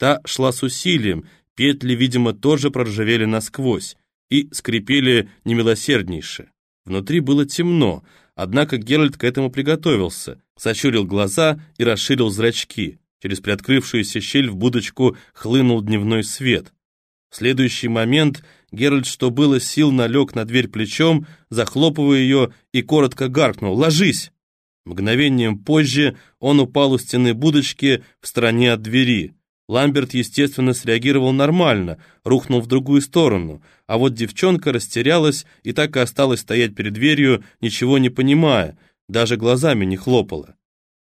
Та шла с усилием, петли, видимо, тоже проржавели насквозь и скрипели немилосерднейше. Внутри было темно, однако Геральт к этому приготовился, сощурил глаза и расширил зрачки. Через приоткрывшуюся щель в будочку хлынул дневной свет. В следующий момент Геральт, что было сил, налег на дверь плечом, захлопывая ее и коротко гаркнул «Ложись!». Мгновением позже он упал у стены будочки в стороне от двери. Ламберт, естественно, среагировал нормально, рухнул в другую сторону, а вот девчонка растерялась и так и осталась стоять перед дверью, ничего не понимая, даже глазами не хлопала.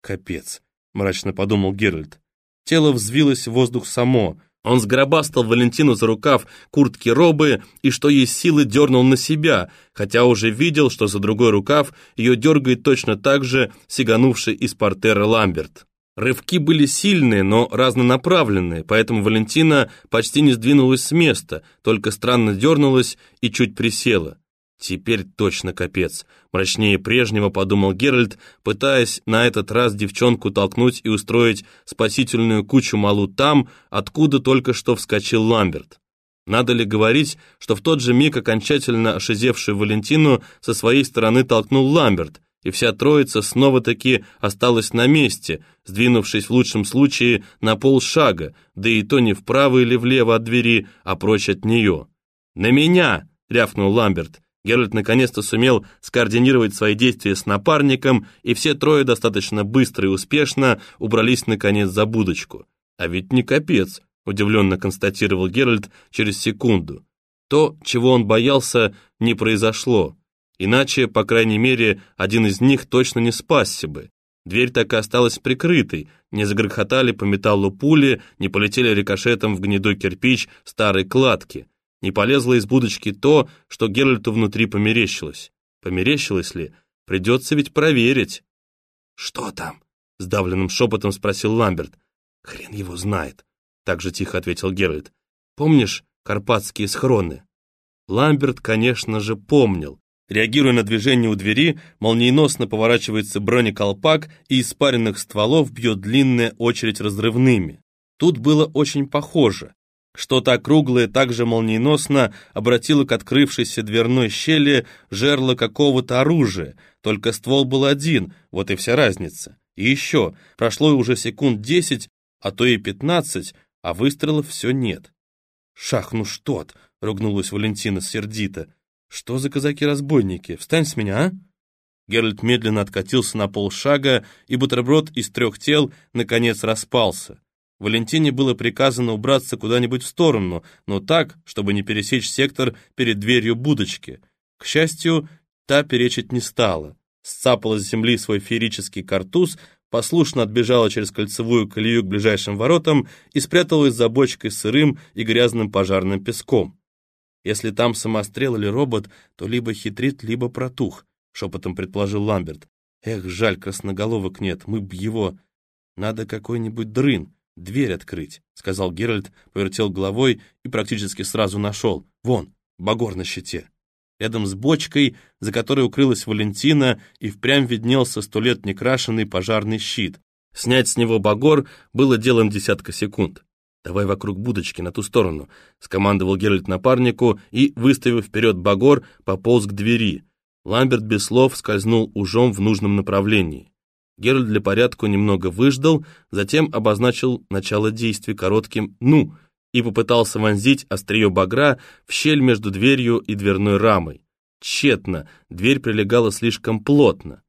«Капец», — мрачно подумал Геральт. Тело взвилось в воздух само, он сгробастал Валентину за рукав куртки робы и, что есть силы, дернул на себя, хотя уже видел, что за другой рукав ее дергает точно так же сиганувший из портера Ламберт. Рывки были сильные, но разнонаправленные, поэтому Валентина почти не сдвинулась с места, только странно дернулась и чуть присела. Теперь точно капец. Мрачнее прежнего подумал Геральт, пытаясь на этот раз девчонку толкнуть и устроить спасительную кучу малу там, откуда только что вскочил Ламберт. Надо ли говорить, что в тот же миг окончательно ошизевшую Валентину со своей стороны толкнул Ламберт, и вся троица снова-таки осталась на месте, сдвинувшись в лучшем случае на полшага, да и то не вправо или влево от двери, а прочь от нее. «На меня!» — рявкнул Ламберт. Геральт наконец-то сумел скоординировать свои действия с напарником, и все трое достаточно быстро и успешно убрались наконец за будочку. А ведь не капец, удивленно констатировал Геральт через секунду. То, чего он боялся, не произошло. Иначе, по крайней мере, один из них точно не спасся бы. Дверь так и осталась прикрытой, не загрохотали по металлу пули, не полетели рикошетом в гнедой кирпич старой кладки не полезло из будочки то, что Геральту внутри померещилось. Померещилось ли? Придется ведь проверить. «Что там?» — сдавленным шепотом спросил Ламберт. «Хрен его знает», — так же тихо ответил Геральт. «Помнишь карпатские схроны?» Ламберт, конечно же, помнил. Реагируя на движение у двери, молниеносно поворачивается бронеколпак и из спаренных стволов бьет длинная очередь разрывными. Тут было очень похоже. Что-то округлое также молниеносно обратило к открывшейся дверной щели жерло какого-то оружия, только ствол был один, вот и вся разница. И еще, прошло уже секунд десять, а то и пятнадцать, а выстрелов все нет. «Шах, ну что-то!» — ругнулась Валентина сердито. «Что за казаки-разбойники? Встань с меня, а?» Геральт медленно откатился на полшага, и бутерброд из трех тел наконец распался. Валентине было приказано убраться куда-нибудь в сторону, но так, чтобы не пересечь сектор перед дверью будочки. К счастью, та перечить не стала. Сцапала с земли свой феерический картуз, послушно отбежала через кольцевую колею к ближайшим воротам и спряталась за бочкой сырым и грязным пожарным песком. Если там самострел или робот, то либо хитрит, либо протух, шепотом предположил Ламберт. Эх, жаль, красноголовок нет, мы б его... Надо какой-нибудь дрын, «Дверь открыть», — сказал Геральт, повертел головой и практически сразу нашел. «Вон, багор на щите». Рядом с бочкой, за которой укрылась Валентина, и впрямь виднелся сто лет некрашенный пожарный щит. Снять с него багор было делом десятка секунд. «Давай вокруг будочки, на ту сторону», — скомандовал Геральт напарнику и, выставив вперед багор, пополз к двери. Ламберт без слов скользнул ужом в нужном направлении. Геральт для порядка немного выждал, затем обозначил начало действий коротким «ну» и попытался вонзить острие багра в щель между дверью и дверной рамой. Тщетно, дверь прилегала слишком плотно.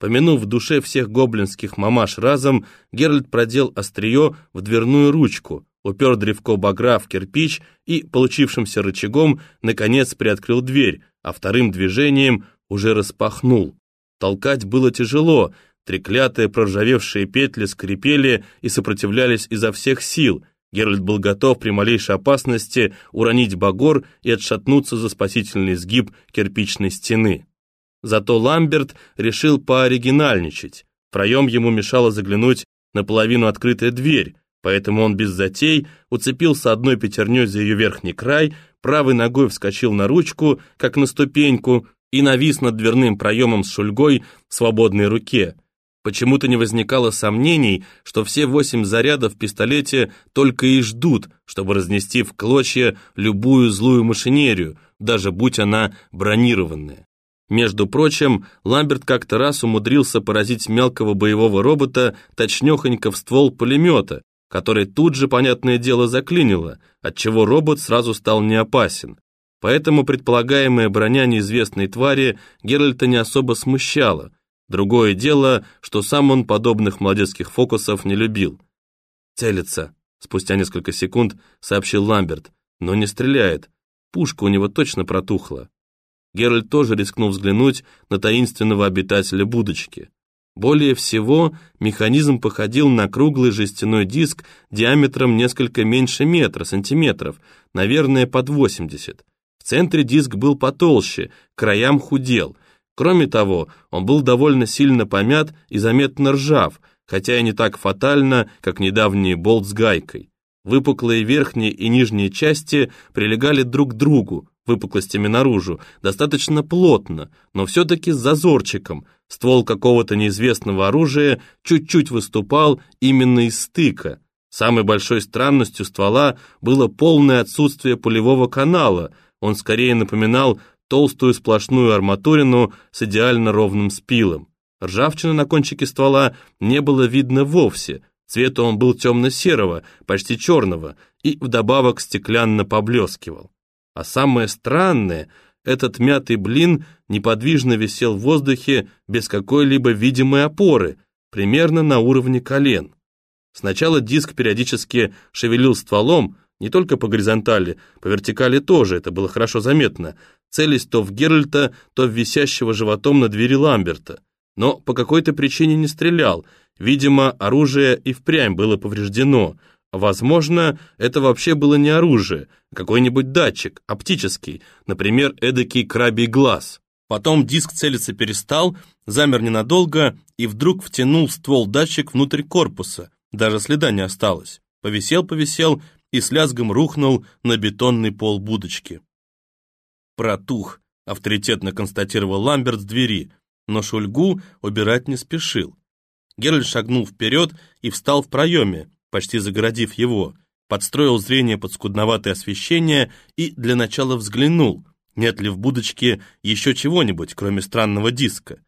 Помянув в душе всех гоблинских мамаш разом, Геральт продел острие в дверную ручку, упер древко багра в кирпич и, получившимся рычагом, наконец приоткрыл дверь, а вторым движением уже распахнул. Толкать было тяжело, Треклятые проржавевшие петли скрипели и сопротивлялись изо всех сил. Геральт был готов при малейшей опасности уронить багор и отшатнуться за спасительный сгиб кирпичной стены. Зато Ламберт решил пооригинальничать. В проем ему мешало заглянуть наполовину открытая дверь, поэтому он без затей уцепился одной пятерней за ее верхний край, правой ногой вскочил на ручку, как на ступеньку, и навис над дверным проемом с шульгой в свободной руке. Почему-то не возникало сомнений, что все восемь зарядов в пистолете только и ждут, чтобы разнести в клочья любую злую машинерию, даже будь она бронированная. Между прочим, Ламберт как-то раз умудрился поразить мелкого боевого робота точнёхонько в ствол пулемета, который тут же, понятное дело, заклинило, отчего робот сразу стал неопасен. Поэтому предполагаемая броня неизвестной твари Геральта не особо смущала. Другое дело, что сам он подобных молодецких фокусов не любил. «Целится», — спустя несколько секунд сообщил Ламберт, но не стреляет. Пушка у него точно протухла. Геральт тоже рискнул взглянуть на таинственного обитателя будочки. Более всего, механизм походил на круглый жестяной диск диаметром несколько меньше метра, сантиметров, наверное, под 80. В центре диск был потолще, краям худел. Кроме того, он был довольно сильно помят и заметно ржав, хотя и не так фатально, как недавний болт с гайкой. Выпуклые верхние и нижние части прилегали друг к другу, выпуклостями наружу, достаточно плотно, но все-таки с зазорчиком. Ствол какого-то неизвестного оружия чуть-чуть выступал именно из стыка. Самой большой странностью ствола было полное отсутствие пулевого канала, он скорее напоминал толстую сплошную арматурину с идеально ровным спилом. Ржавчины на кончике ствола не было видно вовсе, цвета он был темно-серого, почти черного, и вдобавок стеклянно поблескивал. А самое странное, этот мятый блин неподвижно висел в воздухе без какой-либо видимой опоры, примерно на уровне колен. Сначала диск периодически шевелил стволом, не только по горизонтали, по вертикали тоже, это было хорошо заметно, целясь то в Геральта, то в висящего животом на двери Ламберта. Но по какой-то причине не стрелял, видимо, оружие и впрямь было повреждено — Возможно, это вообще было не оружие, а какой-нибудь датчик, оптический, например, эдакий крабий глаз. Потом диск целиться перестал, замер ненадолго и вдруг втянул ствол датчик внутрь корпуса, даже следа не осталось. Повисел-повисел и с лязгом рухнул на бетонный пол будочки. «Протух», — авторитетно констатировал Ламберт с двери, но Шульгу убирать не спешил. Геральт шагнул вперед и встал в проеме, почти загородив его, подстроил зрение под скудноватое освещение и для начала взглянул, нет ли в будочке еще чего-нибудь, кроме странного диска.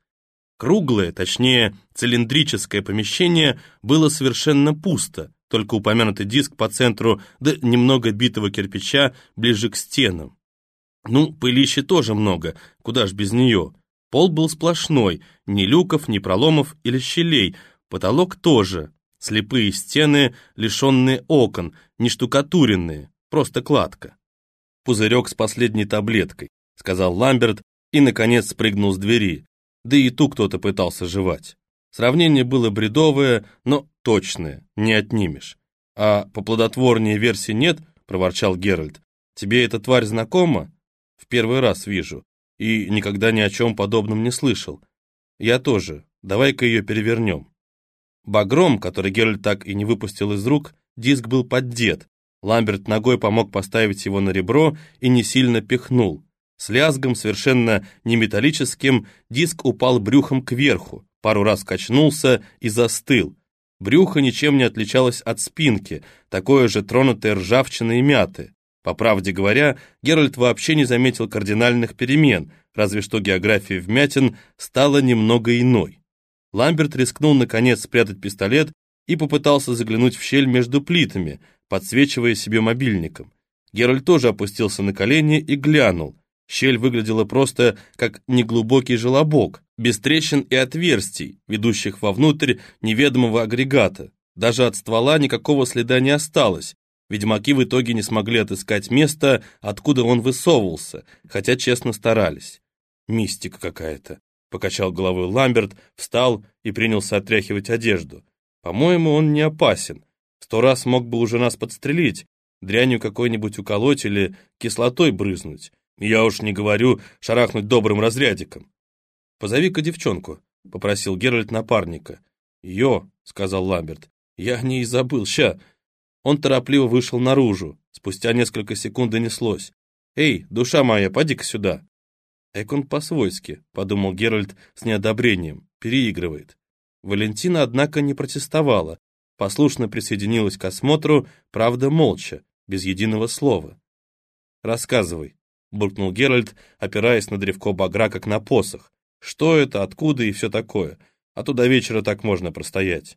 Круглое, точнее, цилиндрическое помещение было совершенно пусто, только упомянутый диск по центру, да немного битого кирпича ближе к стенам. Ну, пылищи тоже много, куда ж без нее. Пол был сплошной, ни люков, ни проломов или щелей, потолок тоже, Слепые стены, лишенные окон, не штукатуренные, просто кладка. «Пузырек с последней таблеткой», — сказал Ламберт и, наконец, спрыгнул с двери. Да и ту кто-то пытался жевать. Сравнение было бредовое, но точное, не отнимешь. «А поплодотворнее версии нет?» — проворчал Геральт. «Тебе эта тварь знакома?» «В первый раз вижу. И никогда ни о чем подобном не слышал. Я тоже. Давай-ка ее перевернем». Багром, который Геральт так и не выпустил из рук, диск был поддет. Ламберт ногой помог поставить его на ребро и не сильно пихнул. С лязгом, совершенно не металлическим, диск упал брюхом кверху, пару раз качнулся и застыл. Брюхо ничем не отличалось от спинки, такое же тронутое ржавчиной и мяты. По правде говоря, Геральт вообще не заметил кардинальных перемен, разве что география вмятин стала немного иной. Ламберт рискнул наконец спрятать пистолет и попытался заглянуть в щель между плитами, подсвечивая себе мобильником. Геральт тоже опустился на колени и глянул. Щель выглядела просто как неглубокий желобок, без трещин и отверстий, ведущих вовнутрь неведомого агрегата. Даже от ствола никакого следа не осталось. Ведьмаки в итоге не смогли отыскать место, откуда он высовывался, хотя честно старались. Мистика какая-то. Покачал головой Ламберт, встал и принялся отряхивать одежду. По-моему, он не опасен. Сто раз мог бы уже нас подстрелить, дрянью какой-нибудь уколоть или кислотой брызнуть. Я уж не говорю шарахнуть добрым разрядиком. «Позови-ка девчонку», — попросил Геральт напарника. «Йо», — сказал Ламберт, — «я не и забыл, ща». Он торопливо вышел наружу. Спустя несколько секунд донеслось. «Эй, душа моя, поди-ка сюда». Эк он по-свойски, подумал Геральт с неодобрением, переигрывает. Валентина, однако, не протестовала, послушно присоединилась к осмотру, правда, молча, без единого слова. «Рассказывай», — буркнул Геральт, опираясь на древко багра, как на посох. «Что это, откуда и все такое? А то до вечера так можно простоять».